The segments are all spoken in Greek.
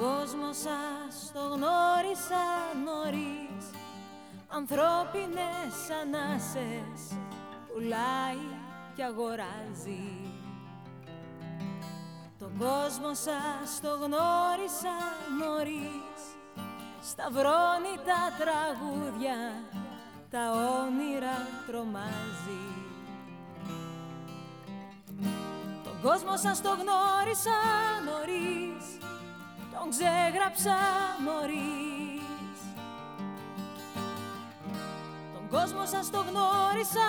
κόσμο σας το γνώρισα νωρίς. Ανθρώπινες ανάσες πουλάει και αγοράζει. Τον κόσμο σας το γνώρισα νωρίς. Σταυρώνει τα τραγούδια, τα όνειρα τρομάζει. Τον κόσμο σας το γνώρισα νωρίς Τον ξέγραψα νωρίς Τον κόσμο σας το γνώρισα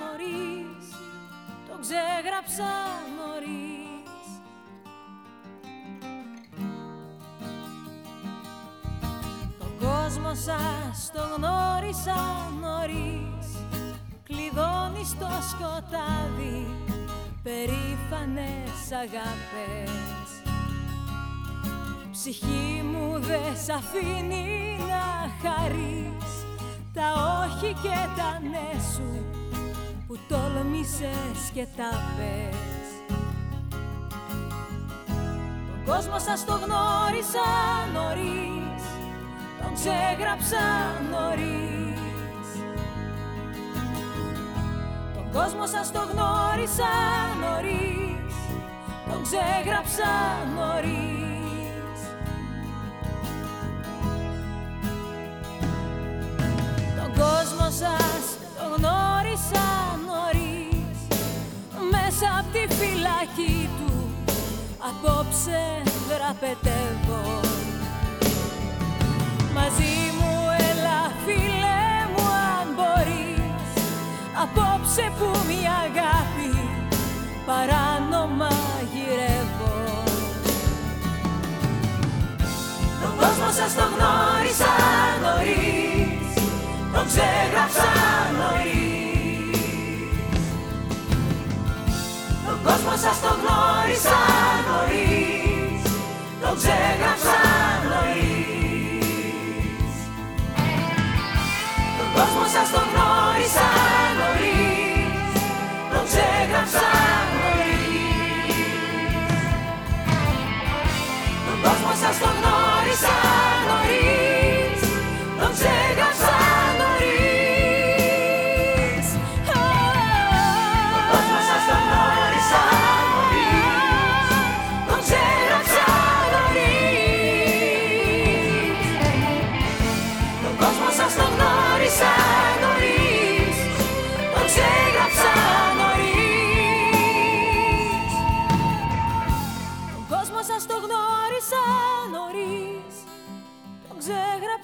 νωρίς Τον ξέγραψα νωρίς Τον κόσμο σας το γνώρισα νωρίς Κλειδώνεις στο σκοτάδι περήφανες αγάπες Ψυχή μου δε σ' αφήνει να χαρείς. Τα όχι και τα ναι σου που τόλμησες και τα πες. Τον κόσμο σας το γνώρισα νωρίς Τον ξέγραψα νωρίς. Κόσμο σας το γνώρισα νωρίς Τον ξέγραψα νωρίς τη φυλακή του. Απόψε δραπετεύω. Μαζί μου έλα φίλε μου αν μπορείς. Απόψε που μια αγάπη παράνομα γυρεύω. Τον κόσμο σας το γνώρισα νωρίς. Τον ξέγραψα σας το γνώρισα